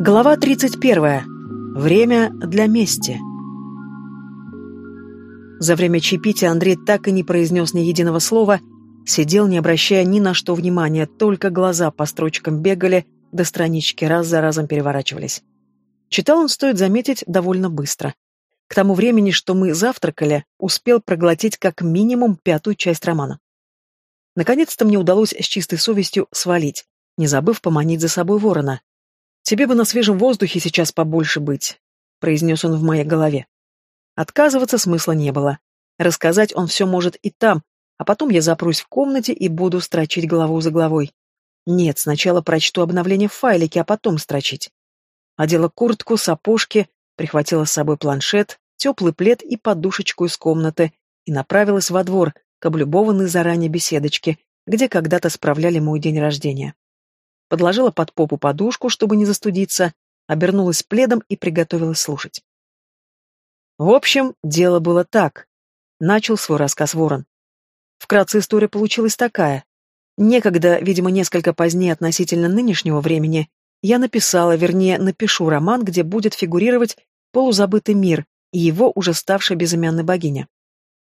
Глава 31. Время для мести. За время чаепития Андрей так и не произнес ни единого слова, сидел, не обращая ни на что внимания, только глаза по строчкам бегали, до странички раз за разом переворачивались. Читал он, стоит заметить, довольно быстро. К тому времени, что мы завтракали, успел проглотить как минимум пятую часть романа. Наконец-то мне удалось с чистой совестью свалить, не забыв поманить за собой ворона. «Тебе бы на свежем воздухе сейчас побольше быть», — произнес он в моей голове. Отказываться смысла не было. Рассказать он все может и там, а потом я запрусь в комнате и буду строчить голову за головой. Нет, сначала прочту обновление в файлике, а потом строчить. Одела куртку, сапожки, прихватила с собой планшет, теплый плед и подушечку из комнаты и направилась во двор, к облюбованной заранее беседочке, где когда-то справляли мой день рождения подложила под попу подушку, чтобы не застудиться, обернулась пледом и приготовилась слушать. В общем, дело было так. Начал свой рассказ Ворон. Вкратце история получилась такая. Некогда, видимо, несколько позднее относительно нынешнего времени, я написала, вернее, напишу роман, где будет фигурировать полузабытый мир и его уже ставшая безымянной богиня.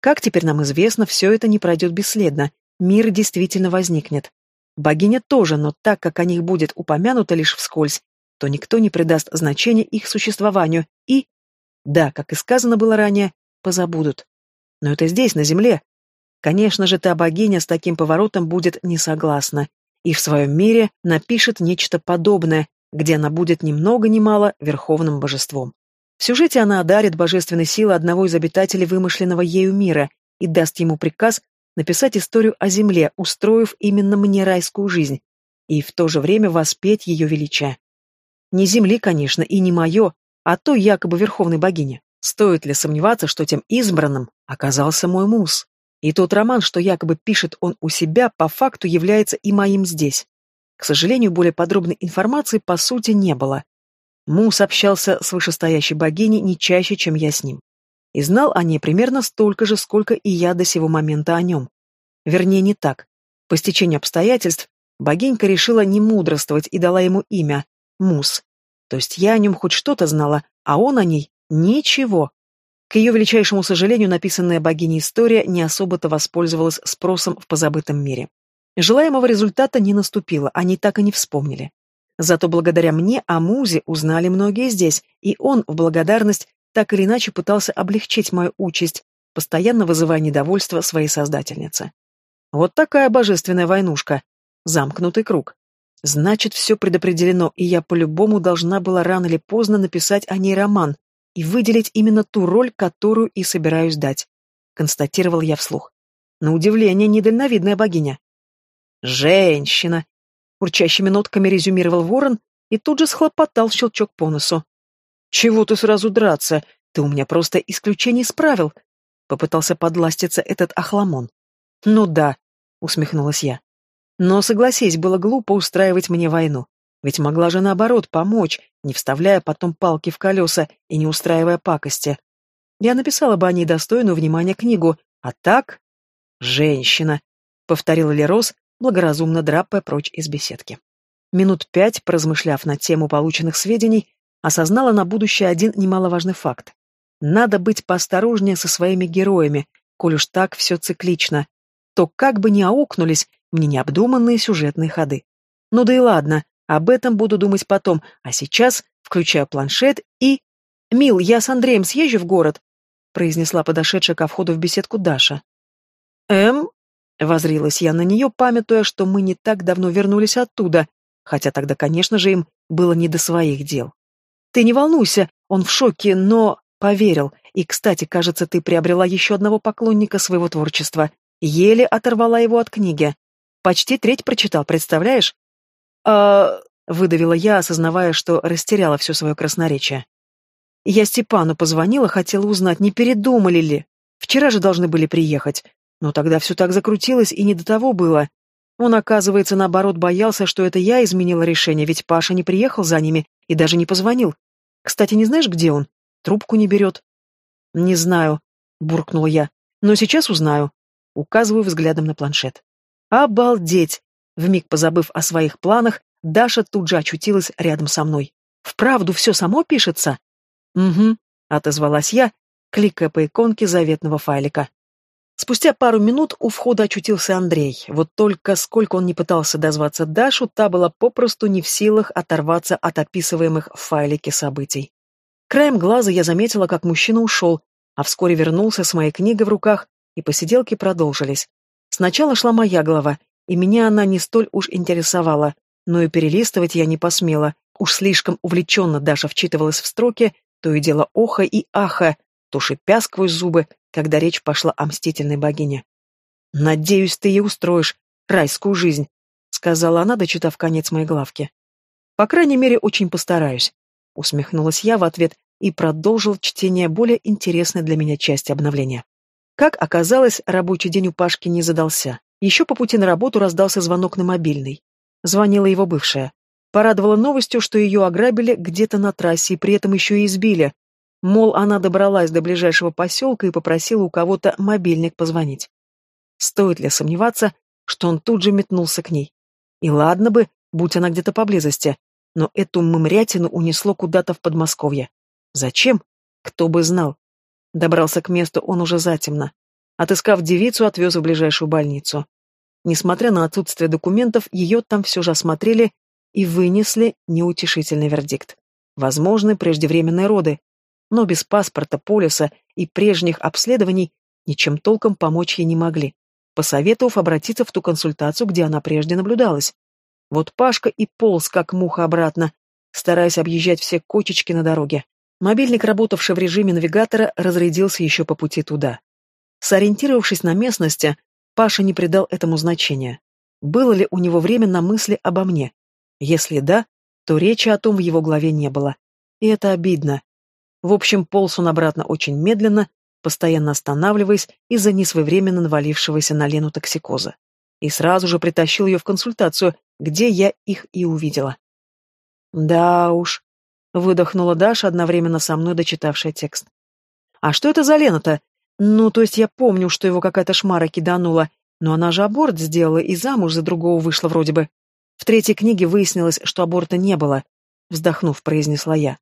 Как теперь нам известно, все это не пройдет бесследно, мир действительно возникнет. Богиня тоже, но так как о них будет упомянуто лишь вскользь, то никто не придаст значения их существованию и, да, как и сказано было ранее, позабудут. Но это здесь, на земле. Конечно же, та богиня с таким поворотом будет не согласна и в своем мире напишет нечто подобное, где она будет ни много ни мало верховным божеством. В сюжете она одарит божественной силой одного из обитателей вымышленного ею мира и даст ему приказ написать историю о Земле, устроив именно мне райскую жизнь, и в то же время воспеть ее величие. Не Земли, конечно, и не мое, а той якобы верховной богини. Стоит ли сомневаться, что тем избранным оказался мой муз? И тот роман, что якобы пишет он у себя, по факту является и моим здесь. К сожалению, более подробной информации по сути не было. Мус общался с вышестоящей богиней не чаще, чем я с ним и знал о ней примерно столько же, сколько и я до сего момента о нем. Вернее, не так. По стечению обстоятельств богинька решила не мудрствовать и дала ему имя — Мус. То есть я о нем хоть что-то знала, а он о ней — ничего. К ее величайшему сожалению, написанная богиней история не особо-то воспользовалась спросом в позабытом мире. Желаемого результата не наступило, они так и не вспомнили. Зато благодаря мне о Музе узнали многие здесь, и он в благодарность так или иначе пытался облегчить мою участь, постоянно вызывая недовольство своей создательницы. Вот такая божественная войнушка. Замкнутый круг. Значит, все предопределено, и я по-любому должна была рано или поздно написать о ней роман и выделить именно ту роль, которую и собираюсь дать. Констатировал я вслух. На удивление, недальновидная богиня. «Женщина!» Урчащими нотками резюмировал ворон и тут же схлопотал щелчок по носу. «Чего ты сразу драться? Ты у меня просто исключение из правил!» Попытался подластиться этот охламон. «Ну да», — усмехнулась я. «Но, согласись, было глупо устраивать мне войну. Ведь могла же наоборот помочь, не вставляя потом палки в колеса и не устраивая пакости. Я написала бы о ней достойную внимания книгу, а так... «Женщина», — повторила Лерос, благоразумно драпая прочь из беседки. Минут пять, поразмышляв на тему полученных сведений, осознала на будущее один немаловажный факт. Надо быть поосторожнее со своими героями, коль уж так все циклично. То как бы ни аукнулись мне необдуманные сюжетные ходы. Ну да и ладно, об этом буду думать потом, а сейчас включаю планшет и... «Мил, я с Андреем съезжу в город», — произнесла подошедшая ко входу в беседку Даша. «Эм?» — возрилась я на нее, памятуя, что мы не так давно вернулись оттуда, хотя тогда, конечно же, им было не до своих дел. Ты не волнуйся, он в шоке, но поверил. И, кстати, кажется, ты приобрела еще одного поклонника своего творчества. Еле оторвала его от книги. Почти треть прочитал, представляешь? А... выдавила я, осознавая, что растеряла все свое красноречие. Я Степану позвонила, хотела узнать, не передумали ли. Вчера же должны были приехать. Но тогда все так закрутилось, и не до того было. Он, оказывается, наоборот, боялся, что это я изменила решение, ведь Паша не приехал за ними и даже не позвонил. Кстати, не знаешь, где он? Трубку не берет. Не знаю, буркнула я. Но сейчас узнаю. Указываю взглядом на планшет. Обалдеть! Вмиг позабыв о своих планах, Даша тут же очутилась рядом со мной. Вправду все само пишется? Угу, отозвалась я, кликая по иконке заветного файлика. Спустя пару минут у входа очутился Андрей. Вот только сколько он не пытался дозваться Дашу, та была попросту не в силах оторваться от описываемых в файлике событий. Краем глаза я заметила, как мужчина ушел, а вскоре вернулся с моей книгой в руках, и посиделки продолжились. Сначала шла моя голова, и меня она не столь уж интересовала, но и перелистывать я не посмела. Уж слишком увлеченно Даша вчитывалась в строки, то и дело оха и аха, то шипя сквозь зубы, когда речь пошла о мстительной богине. «Надеюсь, ты ей устроишь райскую жизнь», — сказала она, дочитав конец моей главки. «По крайней мере, очень постараюсь», — усмехнулась я в ответ и продолжил чтение более интересной для меня части обновления. Как оказалось, рабочий день у Пашки не задался. Еще по пути на работу раздался звонок на мобильный. Звонила его бывшая. Порадовала новостью, что ее ограбили где-то на трассе и при этом еще и избили. Мол, она добралась до ближайшего поселка и попросила у кого-то мобильник позвонить. Стоит ли сомневаться, что он тут же метнулся к ней? И ладно бы, будь она где-то поблизости, но эту мымрятину унесло куда-то в Подмосковье. Зачем? Кто бы знал. Добрался к месту он уже затемно. Отыскав девицу, отвез в ближайшую больницу. Несмотря на отсутствие документов, ее там все же осмотрели и вынесли неутешительный вердикт. Возможны преждевременные роды, но без паспорта, полиса и прежних обследований ничем толком помочь ей не могли, посоветовав обратиться в ту консультацию, где она прежде наблюдалась. Вот Пашка и полз, как муха обратно, стараясь объезжать все кочечки на дороге. Мобильник, работавший в режиме навигатора, разрядился еще по пути туда. Сориентировавшись на местности, Паша не придал этому значения. Было ли у него время на мысли обо мне? Если да, то речи о том в его голове не было. И это обидно. В общем, полз он обратно очень медленно, постоянно останавливаясь из-за несвоевременно навалившегося на Лену токсикоза. И сразу же притащил ее в консультацию, где я их и увидела. Да уж, Выдохнула Даша, одновременно со мной дочитавшая текст. «А что это за Лена-то? Ну, то есть я помню, что его какая-то шмара киданула, но она же аборт сделала и замуж за другого вышла вроде бы. В третьей книге выяснилось, что аборта не было», — вздохнув, произнесла я.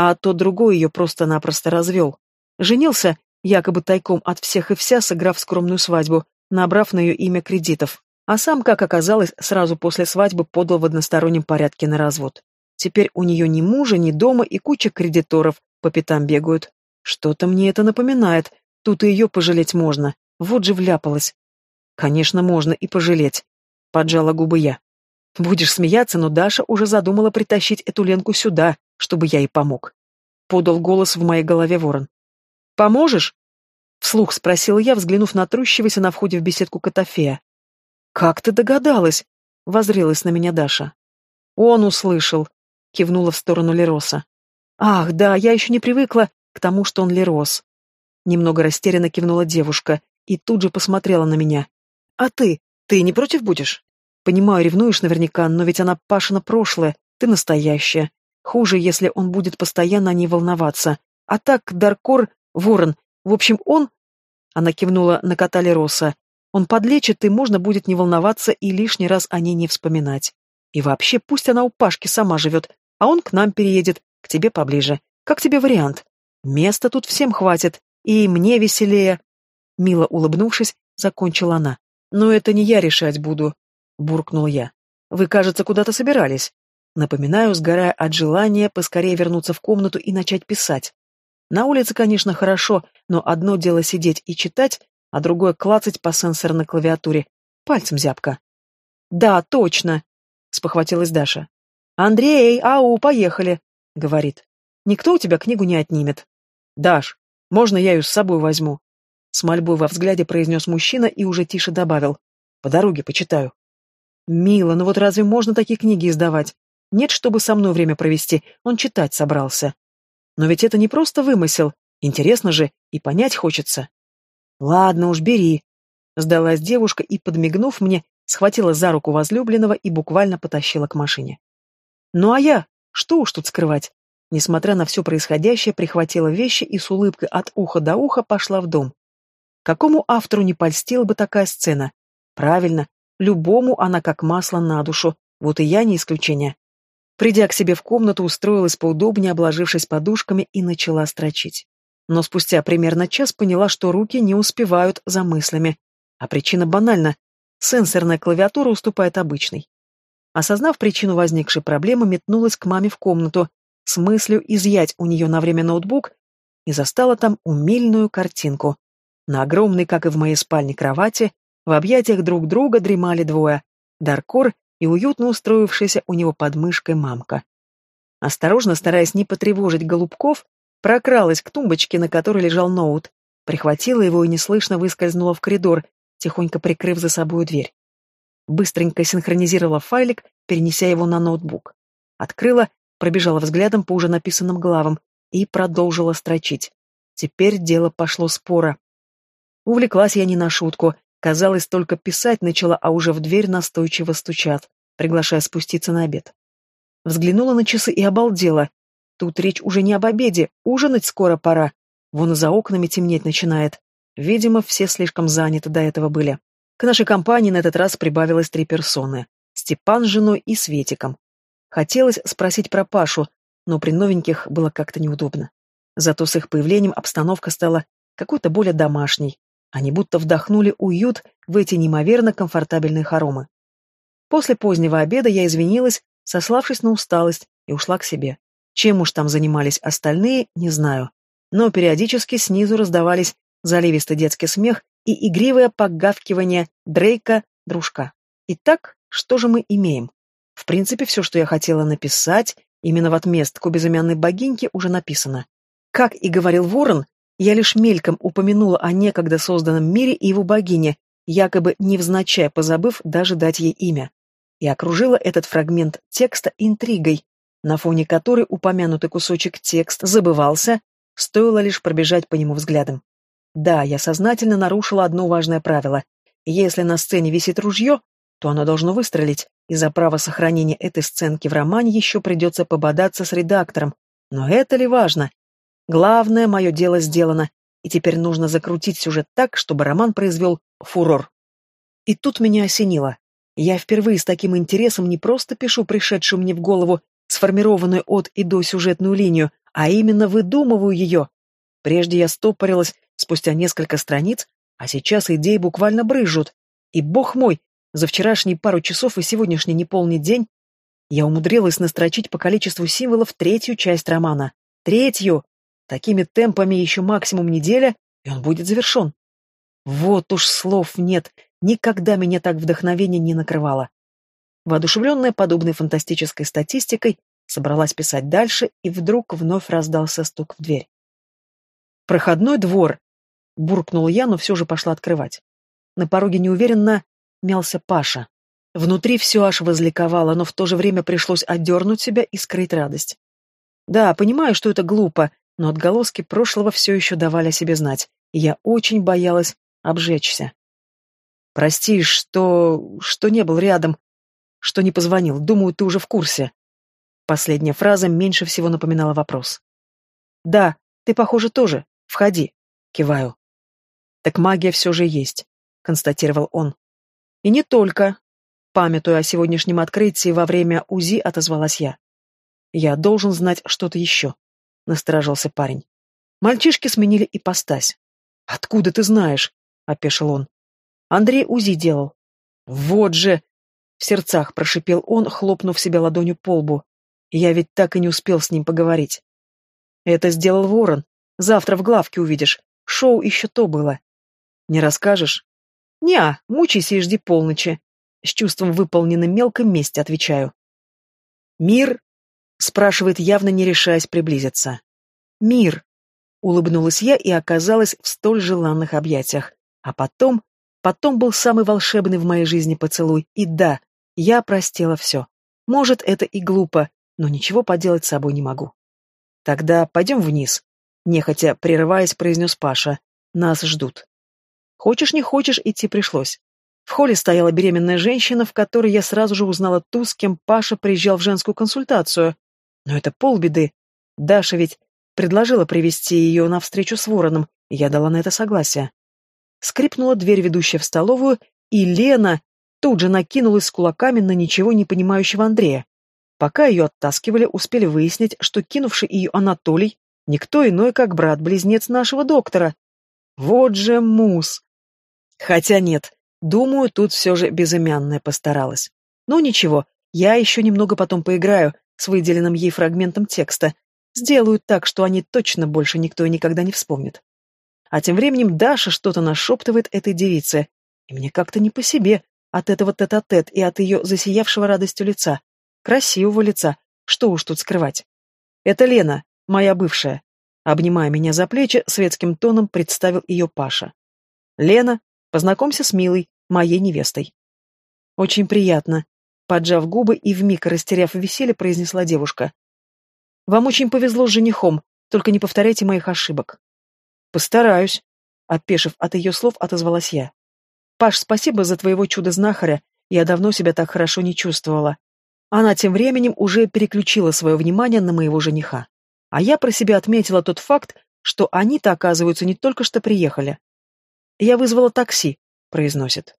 А тот другой ее просто-напросто развел. Женился, якобы тайком от всех и вся, сыграв скромную свадьбу, набрав на ее имя кредитов. А сам, как оказалось, сразу после свадьбы подал в одностороннем порядке на развод. Теперь у нее ни мужа, ни дома и куча кредиторов по пятам бегают. Что-то мне это напоминает. Тут и ее пожалеть можно. Вот же вляпалась. Конечно, можно и пожалеть. Поджала губы я. Будешь смеяться, но Даша уже задумала притащить эту Ленку сюда, чтобы я ей помог. Подал голос в моей голове ворон. «Поможешь?» Вслух спросил я, взглянув на трущегося на входе в беседку Котофея. «Как ты догадалась?» — возрелась на меня Даша. «Он услышал», кивнула в сторону Лероса. Ах, да, я еще не привыкла к тому, что он Лерос. Немного растерянно кивнула девушка и тут же посмотрела на меня. А ты? Ты не против будешь? Понимаю, ревнуешь наверняка, но ведь она Пашина прошлое, ты настоящая. Хуже, если он будет постоянно о ней волноваться. А так, Даркор, Ворон, в общем, он... Она кивнула на кота Лероса. Он подлечит, и можно будет не волноваться и лишний раз о ней не вспоминать. И вообще, пусть она у Пашки сама живет, а он к нам переедет, к тебе поближе. Как тебе вариант? Места тут всем хватит, и мне веселее. Мило улыбнувшись, закончила она. Но это не я решать буду, буркнул я. Вы, кажется, куда-то собирались. Напоминаю, сгорая от желания поскорее вернуться в комнату и начать писать. На улице, конечно, хорошо, но одно дело сидеть и читать, а другое клацать по сенсорной клавиатуре. Пальцем зябко. Да, точно, спохватилась Даша. «Андрей, ау, поехали!» — говорит. «Никто у тебя книгу не отнимет». «Даш, можно я ее с собой возьму?» С мольбой во взгляде произнес мужчина и уже тише добавил. «По дороге почитаю». «Мило, ну вот разве можно такие книги издавать? Нет, чтобы со мной время провести, он читать собрался. Но ведь это не просто вымысел, интересно же, и понять хочется». «Ладно уж, бери», — сдалась девушка и, подмигнув мне, схватила за руку возлюбленного и буквально потащила к машине. Ну а я? Что уж тут скрывать? Несмотря на все происходящее, прихватила вещи и с улыбкой от уха до уха пошла в дом. Какому автору не польстила бы такая сцена? Правильно, любому она как масло на душу, вот и я не исключение. Придя к себе в комнату, устроилась поудобнее, обложившись подушками, и начала строчить. Но спустя примерно час поняла, что руки не успевают за мыслями. А причина банальна. Сенсорная клавиатура уступает обычной. Осознав причину возникшей проблемы, метнулась к маме в комнату с мыслью изъять у нее на время ноутбук и застала там умильную картинку. На огромной, как и в моей спальне, кровати в объятиях друг друга дремали двое — Даркор и уютно устроившаяся у него под мышкой мамка. Осторожно, стараясь не потревожить голубков, прокралась к тумбочке, на которой лежал ноут, прихватила его и неслышно выскользнула в коридор, тихонько прикрыв за собой дверь. Быстренько синхронизировала файлик, перенеся его на ноутбук. Открыла, пробежала взглядом по уже написанным главам и продолжила строчить. Теперь дело пошло спора. Увлеклась я не на шутку, Казалось, только писать начала, а уже в дверь настойчиво стучат, приглашая спуститься на обед. Взглянула на часы и обалдела. Тут речь уже не об обеде, ужинать скоро пора. Вон за окнами темнеть начинает. Видимо, все слишком заняты до этого были. К нашей компании на этот раз прибавилось три персоны. Степан с женой и Светиком. Хотелось спросить про Пашу, но при новеньких было как-то неудобно. Зато с их появлением обстановка стала какой-то более домашней, они будто вдохнули уют в эти неимоверно комфортабельные хоромы. После позднего обеда я извинилась, сославшись на усталость, и ушла к себе. Чем уж там занимались остальные, не знаю. Но периодически снизу раздавались заливистый детский смех и игривое погавкивание Дрейка, дружка. Итак, что же мы имеем? В принципе, все, что я хотела написать, именно в отместку безымянной богиньки, уже написано. Как и говорил Ворон, я лишь мельком упомянула о некогда созданном мире и его богине, якобы невзначай позабыв даже дать ей имя. И окружила этот фрагмент текста интригой, на фоне которой упомянутый кусочек текста забывался, стоило лишь пробежать по нему взглядом. Да, я сознательно нарушила одно важное правило. Если на сцене висит ружье, то оно должно выстрелить, и за право сохранения этой сценки в романе еще придется пободаться с редактором. Но это ли важно? Главное, мое дело сделано, и теперь нужно закрутить сюжет так, чтобы роман произвел фурор. И тут меня осенило. Я впервые с таким интересом не просто пишу пришедшую мне в голову сформированную от и до сюжетную линию, а именно выдумываю ее. Прежде я стопорилась спустя несколько страниц, а сейчас идеи буквально брызжут. И, бог мой, за вчерашние пару часов и сегодняшний неполный день я умудрилась настрочить по количеству символов третью часть романа. Третью! Такими темпами еще максимум неделя, и он будет завершен. Вот уж слов нет, никогда меня так вдохновение не накрывало. Воодушевленная подобной фантастической статистикой, собралась писать дальше, и вдруг вновь раздался стук в дверь. «Проходной двор!» — буркнул я, но все же пошла открывать. На пороге неуверенно мялся Паша. Внутри все аж возликовало, но в то же время пришлось отдернуть себя и скрыть радость. Да, понимаю, что это глупо, но отголоски прошлого все еще давали о себе знать, и я очень боялась обжечься. «Прости, что... что не был рядом, что не позвонил. Думаю, ты уже в курсе». Последняя фраза меньше всего напоминала вопрос. «Да, ты, похоже, тоже. Входи». Киваю. «Так магия все же есть», — констатировал он. «И не только». Памятуя о сегодняшнем открытии во время УЗИ, отозвалась я. «Я должен знать что-то еще» насторожился парень. Мальчишки сменили ипостась. «Откуда ты знаешь?» — опешил он. «Андрей УЗИ делал». «Вот же!» — в сердцах прошипел он, хлопнув себя ладонью по лбу. «Я ведь так и не успел с ним поговорить». «Это сделал Ворон. Завтра в главке увидишь. Шоу еще то было». «Не расскажешь?» «Не, мучайся и жди полночи». С чувством выполненной мелкой мести отвечаю. Мир Спрашивает, явно не решаясь приблизиться. «Мир!» — улыбнулась я и оказалась в столь желанных объятиях. А потом... Потом был самый волшебный в моей жизни поцелуй. И да, я простила все. Может, это и глупо, но ничего поделать с собой не могу. Тогда пойдем вниз. Нехотя, прерываясь, произнес Паша. Нас ждут. Хочешь, не хочешь, идти пришлось. В холле стояла беременная женщина, в которой я сразу же узнала ту, с кем Паша приезжал в женскую консультацию. Но это полбеды. Даша ведь предложила привести ее на встречу с Вороном, я дала на это согласие. Скрипнула дверь, ведущая в столовую, и Лена тут же накинулась с кулаками на ничего не понимающего Андрея. Пока ее оттаскивали, успели выяснить, что кинувший ее Анатолий — никто иной, как брат-близнец нашего доктора. Вот же мус! Хотя нет, думаю, тут все же безымянная постаралась. Ну ничего, я еще немного потом поиграю с выделенным ей фрагментом текста. Сделаю так, что они точно больше никто и никогда не вспомнит. А тем временем Даша что-то нашептывает этой девице, и мне как-то не по себе от этого тет-а-тет -тет и от ее засиявшего радостью лица. Красивого лица, что уж тут скрывать. Это Лена, моя бывшая. Обнимая меня за плечи, светским тоном представил ее Паша. Лена, познакомься с Милой, моей невестой. Очень приятно. Поджав губы и вмиг растеряв веселье, произнесла девушка. Вам очень повезло с женихом, только не повторяйте моих ошибок. Постараюсь, опешив от ее слов, отозвалась я. Паш, спасибо за твоего чудо-знахаря, я давно себя так хорошо не чувствовала. Она тем временем уже переключила свое внимание на моего жениха. А я про себя отметила тот факт, что они-то, оказывается, не только что приехали. «Я вызвала такси», — произносит.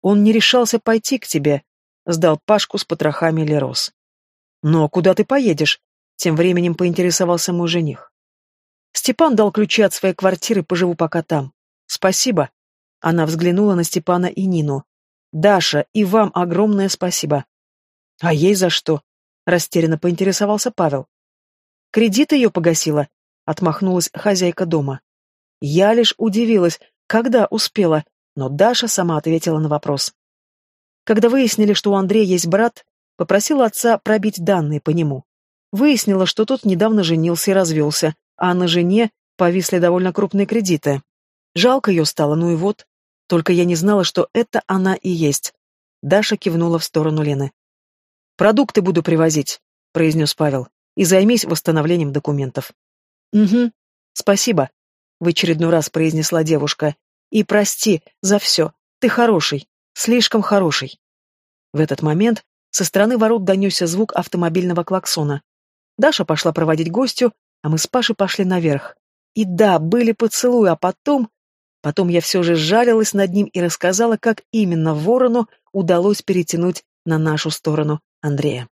«Он не решался пойти к тебе», — сдал Пашку с потрохами Лерос. «Но куда ты поедешь?» — тем временем поинтересовался мой жених. Степан дал ключи от своей квартиры, поживу пока там. Спасибо. Она взглянула на Степана и Нину. Даша, и вам огромное спасибо. А ей за что? Растерянно поинтересовался Павел. Кредит ее погасила, отмахнулась хозяйка дома. Я лишь удивилась, когда успела, но Даша сама ответила на вопрос. Когда выяснили, что у Андрея есть брат, попросила отца пробить данные по нему. Выяснила, что тот недавно женился и развелся, а на жене повисли довольно крупные кредиты. Жалко ее стало, ну и вот. Только я не знала, что это она и есть. Даша кивнула в сторону Лены. «Продукты буду привозить», — произнес Павел, — «и займись восстановлением документов». «Угу, спасибо», — в очередной раз произнесла девушка. «И прости за все. Ты хороший, слишком хороший». В этот момент со стороны ворот донесся звук автомобильного клаксона. Даша пошла проводить гостю, а мы с Пашей пошли наверх. И да, были поцелуи, а потом... Потом я все же сжалилась над ним и рассказала, как именно ворону удалось перетянуть на нашу сторону Андрея.